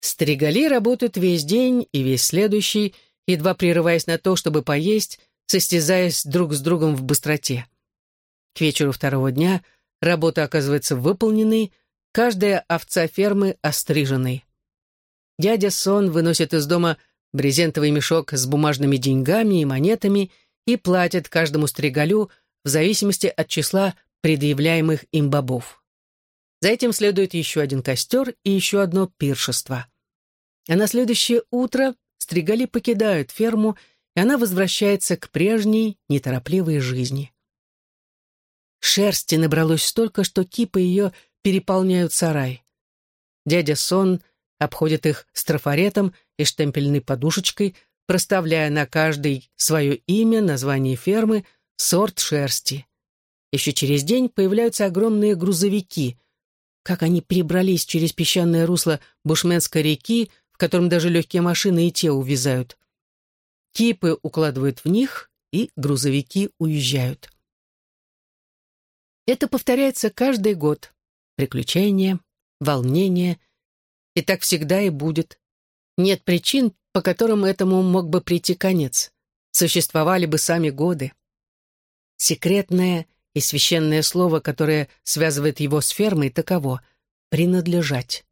Стригали работают весь день и весь следующий, едва прерываясь на то, чтобы поесть, состязаясь друг с другом в быстроте. К вечеру второго дня работа оказывается выполненной, каждая овца фермы остриженной. Дядя Сон выносит из дома брезентовый мешок с бумажными деньгами и монетами и платит каждому стригалю в зависимости от числа предъявляемых им бобов. За этим следует еще один костер и еще одно пиршество. А на следующее утро стригали покидают ферму, и она возвращается к прежней, неторопливой жизни. Шерсти набралось столько, что кипы ее переполняют сарай. Дядя Сон обходит их с трафаретом и штемпельной подушечкой, проставляя на каждый свое имя, название фермы, сорт шерсти. Еще через день появляются огромные грузовики. Как они перебрались через песчаное русло Бушменской реки, в котором даже легкие машины и те увязают. Кипы укладывают в них, и грузовики уезжают. Это повторяется каждый год. Приключения, волнения. И так всегда и будет. Нет причин, по которым этому мог бы прийти конец. Существовали бы сами годы. Секретное и священное слово, которое связывает его с фермой, таково — принадлежать.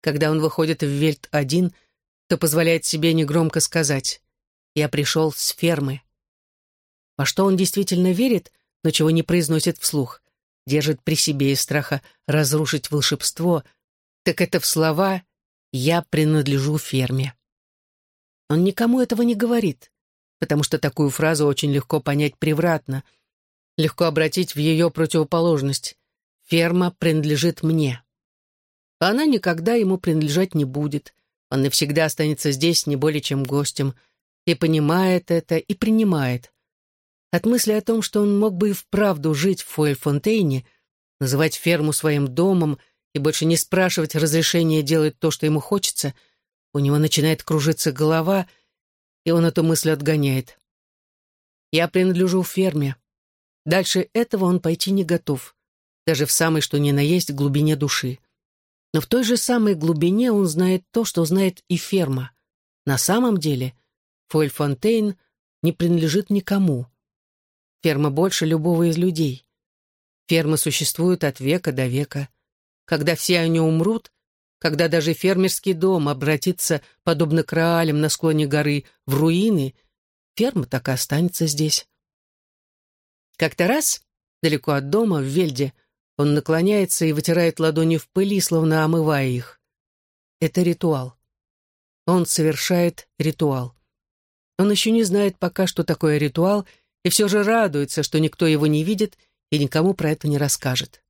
Когда он выходит в Вельт один, то позволяет себе негромко сказать «Я пришел с фермы». Во что он действительно верит, но чего не произносит вслух, держит при себе из страха разрушить волшебство, так это в слова «Я принадлежу ферме». Он никому этого не говорит, потому что такую фразу очень легко понять превратно, легко обратить в ее противоположность. «Ферма принадлежит мне». Она никогда ему принадлежать не будет. Он навсегда останется здесь не более чем гостем, и понимает это, и принимает. От мысли о том, что он мог бы и вправду жить в Фуэльфонтейне, называть ферму своим домом — и больше не спрашивать разрешения делать то, что ему хочется, у него начинает кружиться голова, и он эту мысль отгоняет. Я принадлежу ферме. Дальше этого он пойти не готов, даже в самой что ни на есть глубине души. Но в той же самой глубине он знает то, что знает и ферма. На самом деле Фойльфонтейн не принадлежит никому. Ферма больше любого из людей. Ферма существует от века до века когда все они умрут, когда даже фермерский дом обратится, подобно краалям на склоне горы, в руины, ферма так и останется здесь. Как-то раз, далеко от дома, в Вельде, он наклоняется и вытирает ладони в пыли, словно омывая их. Это ритуал. Он совершает ритуал. Он еще не знает пока, что такое ритуал, и все же радуется, что никто его не видит и никому про это не расскажет.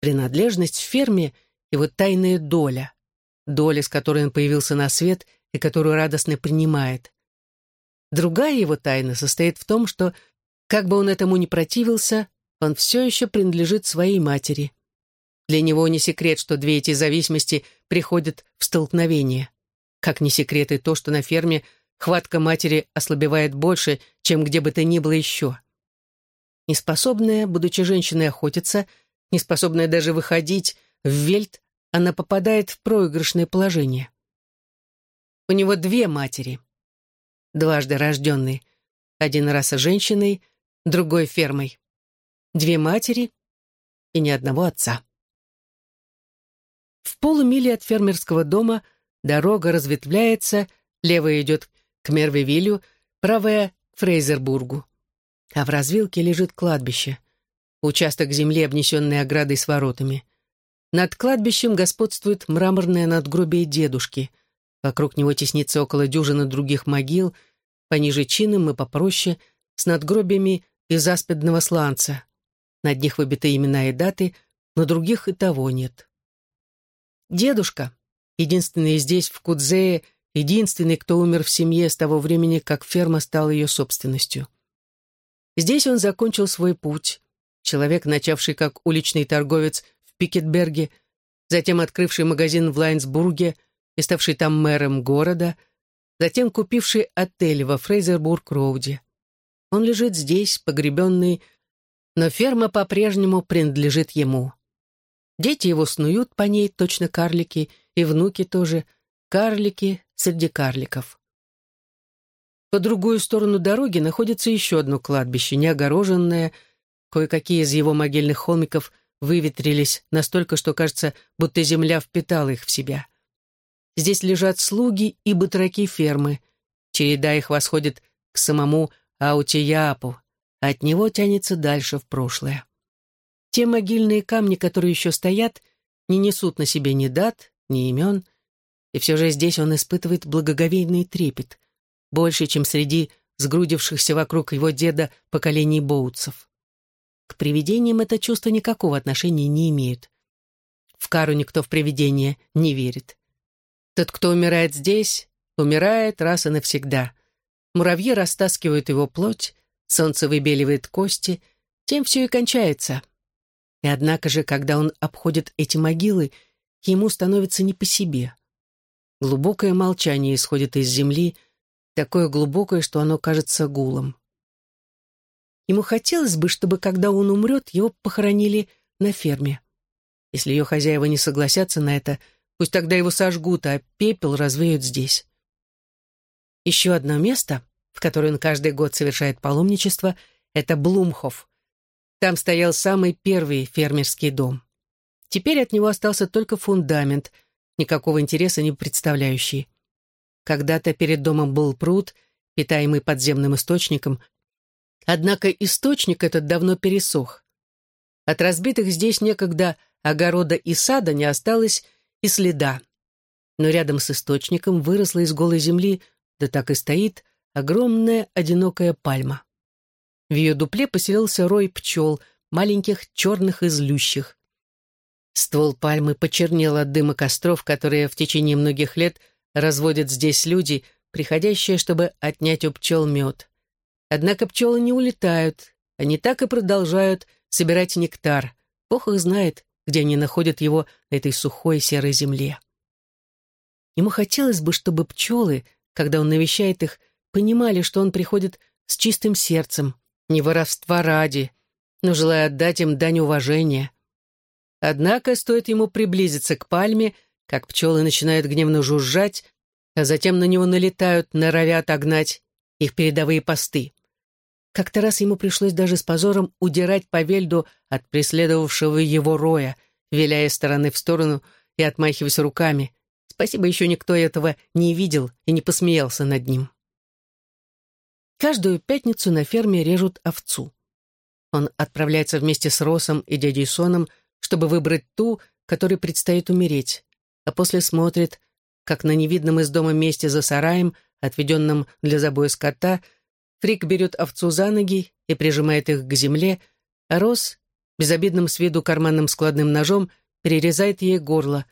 Принадлежность в ферме — его тайная доля, доля, с которой он появился на свет и которую радостно принимает. Другая его тайна состоит в том, что, как бы он этому ни противился, он все еще принадлежит своей матери. Для него не секрет, что две эти зависимости приходят в столкновение. Как не секрет и то, что на ферме хватка матери ослабевает больше, чем где бы то ни было еще. Неспособная, будучи женщиной, охотиться — неспособная даже выходить в вельт, она попадает в проигрышное положение. У него две матери, дважды рожденные, один раз женщиной, другой фермой. Две матери и ни одного отца. В полумиле от фермерского дома дорога разветвляется, левая идет к Мервивилю, правая — к Фрейзербургу. А в развилке лежит кладбище — участок земли, обнесенный оградой с воротами. Над кладбищем господствует мраморное надгробие дедушки. Вокруг него теснится около дюжины других могил, пониже чином и попроще, с надгробиями из аспидного сланца. Над них выбиты имена и даты, но других и того нет. Дедушка, единственный здесь, в Кудзее, единственный, кто умер в семье с того времени, как ферма стала ее собственностью. Здесь он закончил свой путь. Человек, начавший как уличный торговец в Пикетберге, затем открывший магазин в Лайнсбурге и ставший там мэром города, затем купивший отель во Фрейзербург-Роуде. Он лежит здесь, погребенный, но ферма по-прежнему принадлежит ему. Дети его снуют по ней, точно карлики, и внуки тоже, карлики среди карликов. По другую сторону дороги находится еще одно кладбище, неогороженное. Кое-какие из его могильных холмиков выветрились настолько, что кажется, будто земля впитала их в себя. Здесь лежат слуги и батраки фермы. Череда их восходит к самому Аутияпу, а от него тянется дальше в прошлое. Те могильные камни, которые еще стоят, не несут на себе ни дат, ни имен, и все же здесь он испытывает благоговейный трепет, больше, чем среди сгрудившихся вокруг его деда поколений боутсов. К привидениям это чувство никакого отношения не имеет. В кару никто в привидения не верит. Тот, кто умирает здесь, умирает раз и навсегда. Муравьи растаскивают его плоть, солнце выбеливает кости, тем все и кончается. И однако же, когда он обходит эти могилы, ему становится не по себе. Глубокое молчание исходит из земли, такое глубокое, что оно кажется гулом. Ему хотелось бы, чтобы, когда он умрет, его похоронили на ферме. Если ее хозяева не согласятся на это, пусть тогда его сожгут, а пепел развеют здесь. Еще одно место, в которое он каждый год совершает паломничество, это Блумхов. Там стоял самый первый фермерский дом. Теперь от него остался только фундамент, никакого интереса не представляющий. Когда-то перед домом был пруд, питаемый подземным источником, однако источник этот давно пересох. От разбитых здесь некогда огорода и сада не осталось и следа. Но рядом с источником выросла из голой земли, да так и стоит, огромная одинокая пальма. В ее дупле поселился рой пчел, маленьких черных и злющих. Ствол пальмы почернел от дыма костров, которые в течение многих лет разводят здесь люди, приходящие, чтобы отнять у пчел мед. Однако пчелы не улетают, они так и продолжают собирать нектар. Бог их знает, где они находят его на этой сухой серой земле. Ему хотелось бы, чтобы пчелы, когда он навещает их, понимали, что он приходит с чистым сердцем, не воровства ради, но желая отдать им дань уважения. Однако стоит ему приблизиться к пальме, как пчелы начинают гневно жужжать, а затем на него налетают, норовят огнать их передовые посты. Как-то раз ему пришлось даже с позором удирать по вельду от преследовавшего его роя, виляя стороны в сторону и отмахиваясь руками. Спасибо, еще никто этого не видел и не посмеялся над ним. Каждую пятницу на ферме режут овцу. Он отправляется вместе с Росом и дядей Соном, чтобы выбрать ту, которой предстоит умереть, а после смотрит, как на невидном из дома месте за сараем, отведенном для забоя скота, Фрик берет овцу за ноги и прижимает их к земле, а Рос, безобидным с виду карманным складным ножом, перерезает ей горло.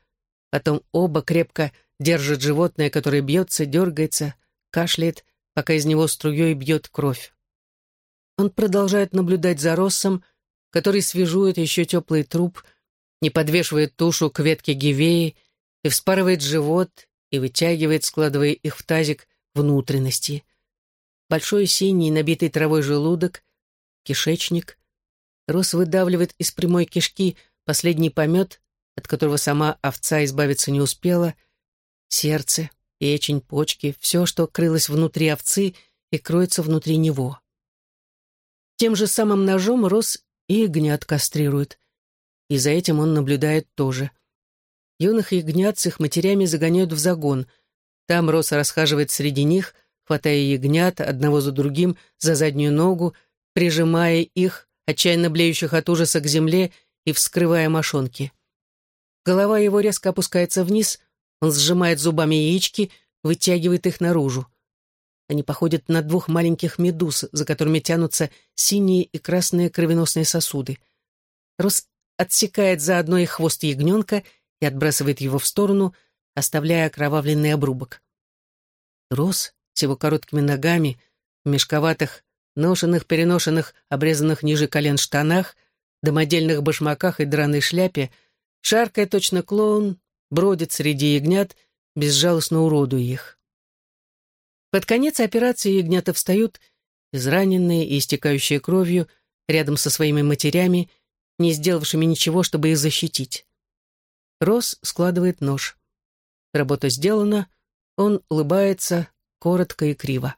Потом оба крепко держат животное, которое бьется, дергается, кашляет пока из него струей бьет кровь. Он продолжает наблюдать за Россом, который свежует еще теплый труп, не подвешивает тушу к ветке гивеи и вспарывает живот и вытягивает, складывая их в тазик, внутренности. Большой синий, набитый травой желудок, кишечник. Рос выдавливает из прямой кишки последний помет, от которого сама овца избавиться не успела, сердце, печень, почки, все, что крылось внутри овцы и кроется внутри него. Тем же самым ножом Рос и ягнят кастрирует. И за этим он наблюдает тоже. Юных ягнят с их матерями загоняют в загон. Там Рос расхаживает среди них, хватая ягнят одного за другим за заднюю ногу, прижимая их, отчаянно блеющих от ужаса к земле и вскрывая мошонки. Голова его резко опускается вниз, Он сжимает зубами яички, вытягивает их наружу. Они походят на двух маленьких медуз, за которыми тянутся синие и красные кровеносные сосуды. Рос отсекает заодно и хвост ягненка и отбрасывает его в сторону, оставляя окровавленный обрубок. Рос с его короткими ногами, в мешковатых, ношенных-переношенных, обрезанных ниже колен штанах, домодельных башмаках и драной шляпе, шаркая точно клоун, бродит среди ягнят, безжалостно уродуя их. Под конец операции ягнята встают, израненные и истекающие кровью, рядом со своими матерями, не сделавшими ничего, чтобы их защитить. Рос складывает нож. Работа сделана, он улыбается коротко и криво.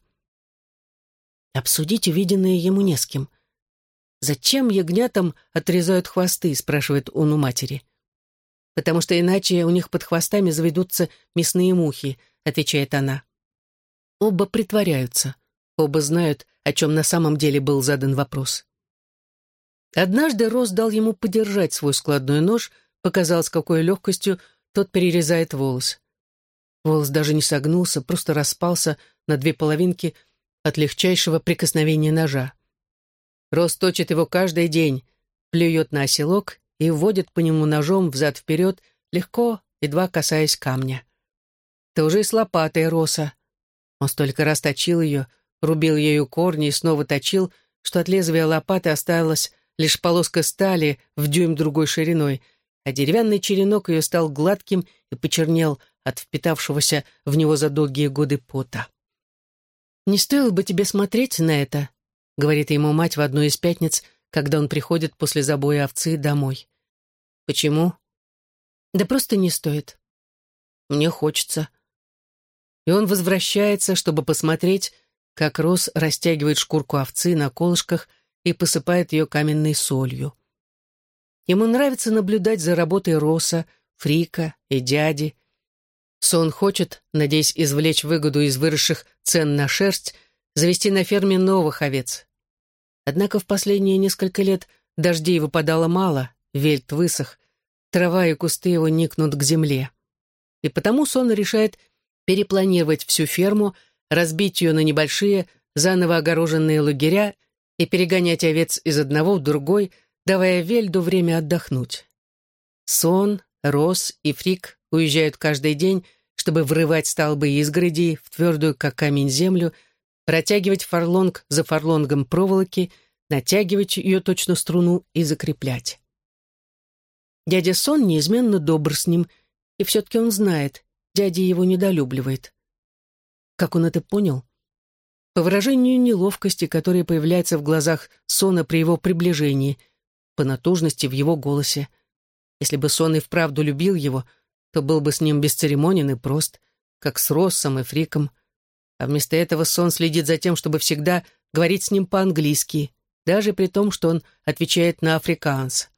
Обсудить увиденное ему не с кем. «Зачем ягнятам отрезают хвосты?» — спрашивает он у матери. «Потому что иначе у них под хвостами заведутся мясные мухи», — отвечает она. Оба притворяются. Оба знают, о чем на самом деле был задан вопрос. Однажды Рос дал ему подержать свой складной нож, показал, с какой легкостью тот перерезает волос. Волос даже не согнулся, просто распался на две половинки от легчайшего прикосновения ножа. Рос точит его каждый день, плюет на оселок и вводит по нему ножом взад-вперед, легко, едва касаясь камня. «Ты уже и с лопатой, Роса», он столько раз точил ее, рубил ею корни и снова точил, что от лезвия лопаты осталась лишь полоска стали в дюйм другой шириной, а деревянный черенок ее стал гладким и почернел от впитавшегося в него за долгие годы пота. «Не стоило бы тебе смотреть на это», — говорит ему мать в одну из пятниц, когда он приходит после забоя овцы домой. «Почему?» «Да просто не стоит». «Мне хочется», и он возвращается, чтобы посмотреть, как Рос растягивает шкурку овцы на колышках и посыпает ее каменной солью. Ему нравится наблюдать за работой Роса, Фрика и дяди. Сон хочет, надеясь извлечь выгоду из выросших цен на шерсть, завести на ферме новых овец. Однако в последние несколько лет дождей выпадало мало, вельт высох, трава и кусты его никнут к земле. И потому Сон решает перепланировать всю ферму, разбить ее на небольшие, заново огороженные лагеря и перегонять овец из одного в другой, давая Вельду время отдохнуть. Сон, Рос и Фрик уезжают каждый день, чтобы врывать столбы изгороди в твердую, как камень, землю, протягивать фарлонг за фарлонгом проволоки, натягивать ее точно струну и закреплять. Дядя Сон неизменно добр с ним, и все-таки он знает, Дядя его недолюбливает. Как он это понял? По выражению неловкости, которая появляется в глазах Сона при его приближении, по натужности в его голосе. Если бы Сон и вправду любил его, то был бы с ним бесцеремонен и прост, как с Россом и Фриком. А вместо этого Сон следит за тем, чтобы всегда говорить с ним по-английски, даже при том, что он отвечает на африканс.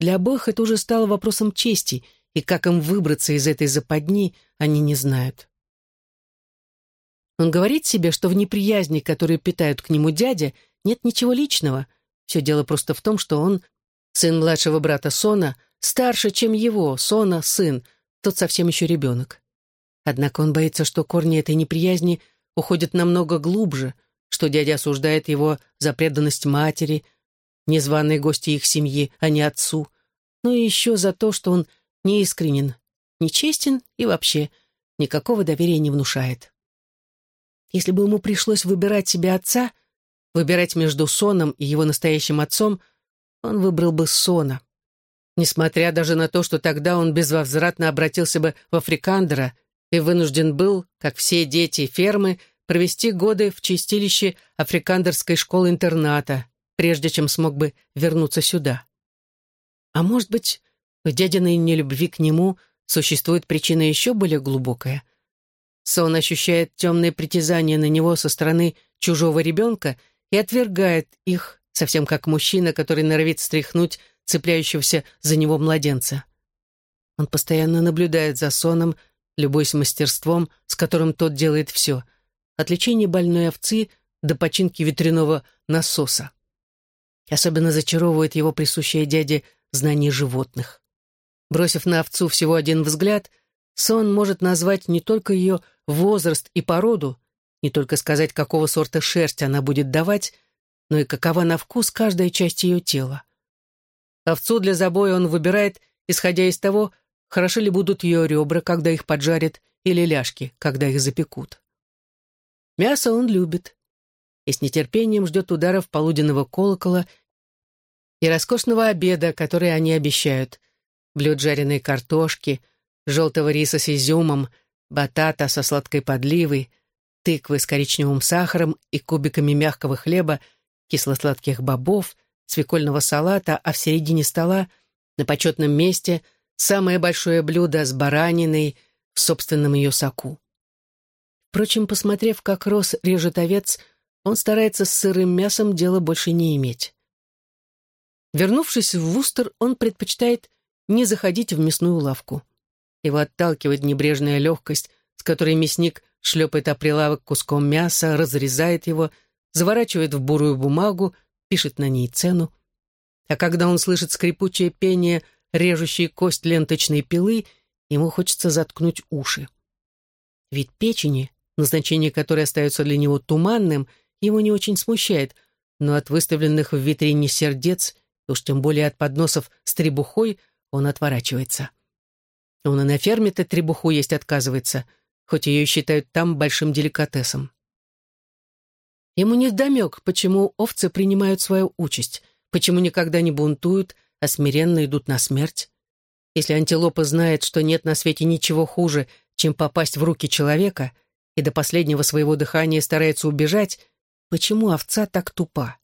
Для обоих это уже стало вопросом чести — и как им выбраться из этой западни, они не знают. Он говорит себе, что в неприязни, которую питают к нему дядя, нет ничего личного. Все дело просто в том, что он, сын младшего брата Сона, старше, чем его, Сона, сын, тот совсем еще ребенок. Однако он боится, что корни этой неприязни уходят намного глубже, что дядя осуждает его за преданность матери, незваные гости их семьи, а не отцу, но и еще за то, что он неискренен, нечестен и вообще никакого доверия не внушает. Если бы ему пришлось выбирать себе отца, выбирать между Соном и его настоящим отцом, он выбрал бы Сона. Несмотря даже на то, что тогда он безвозвратно обратился бы в Африкандера и вынужден был, как все дети фермы, провести годы в чистилище Африкандерской школы-интерната, прежде чем смог бы вернуться сюда. А может быть, в дядиной нелюбви к нему существует причина еще более глубокая. Сон ощущает темные притязания на него со стороны чужого ребенка и отвергает их, совсем как мужчина, который норовит стряхнуть цепляющегося за него младенца. Он постоянно наблюдает за соном, любуясь мастерством, с которым тот делает все, от лечения больной овцы до починки ветряного насоса. Особенно зачаровывает его присущее дяде знание животных. Бросив на овцу всего один взгляд, Сон может назвать не только ее возраст и породу, не только сказать, какого сорта шерсть она будет давать, но и какова на вкус каждая часть ее тела. Овцу для забоя он выбирает, исходя из того, хорошо ли будут ее ребра, когда их поджарят, или ляжки, когда их запекут. Мясо он любит и с нетерпением ждет ударов полуденного колокола и роскошного обеда, который они обещают. Блюд жареной картошки, желтого риса с изюмом, батата со сладкой подливой, тыквы с коричневым сахаром и кубиками мягкого хлеба, кисло-сладких бобов, свекольного салата, а в середине стола, на почетном месте, самое большое блюдо с бараниной в собственном ее соку. Впрочем, посмотрев, как Рос режет овец, он старается с сырым мясом дело больше не иметь. Вернувшись в Вустер, он предпочитает не заходить в мясную лавку. Его отталкивает небрежная легкость, с которой мясник шлепает о прилавок куском мяса, разрезает его, заворачивает в бурую бумагу, пишет на ней цену. А когда он слышит скрипучее пение, режущей кость ленточной пилы, ему хочется заткнуть уши. Вид печени, назначение которой остается для него туманным, его не очень смущает, но от выставленных в витрине сердец, уж тем более от подносов с требухой, он отворачивается. Он и на ферме-то требуху есть отказывается, хоть ее считают там большим деликатесом. Ему не вдомек, почему овцы принимают свою участь, почему никогда не бунтуют, а смиренно идут на смерть. Если антилопа знает, что нет на свете ничего хуже, чем попасть в руки человека, и до последнего своего дыхания старается убежать, почему овца так тупа?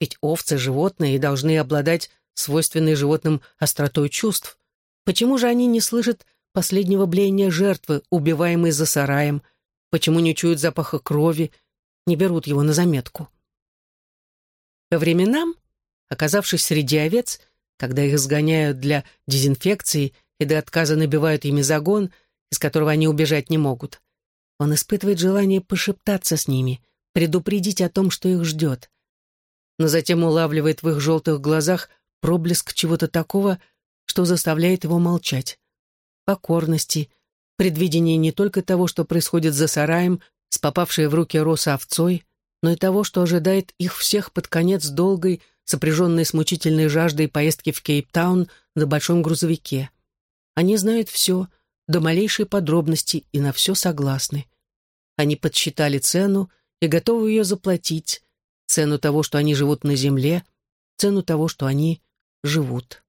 Ведь овцы — животные и должны обладать свойственной животным остротой чувств. Почему же они не слышат последнего блеяния жертвы, убиваемой за сараем? Почему не чуют запаха крови, не берут его на заметку? По временам, оказавшись среди овец, когда их сгоняют для дезинфекции и до отказа набивают ими загон, из которого они убежать не могут, он испытывает желание пошептаться с ними, предупредить о том, что их ждет. Но затем улавливает в их желтых глазах проблеск чего-то такого, что заставляет его молчать. Покорности, предвидение не только того, что происходит за сараем, с попавшей в руки роса овцой, но и того, что ожидает их всех под конец долгой, сопряженной с мучительной жаждой поездки в Кейптаун на большом грузовике. Они знают все, до малейшей подробности, и на все согласны. Они подсчитали цену и готовы ее заплатить, цену того, что они живут на земле, цену того, что они живут.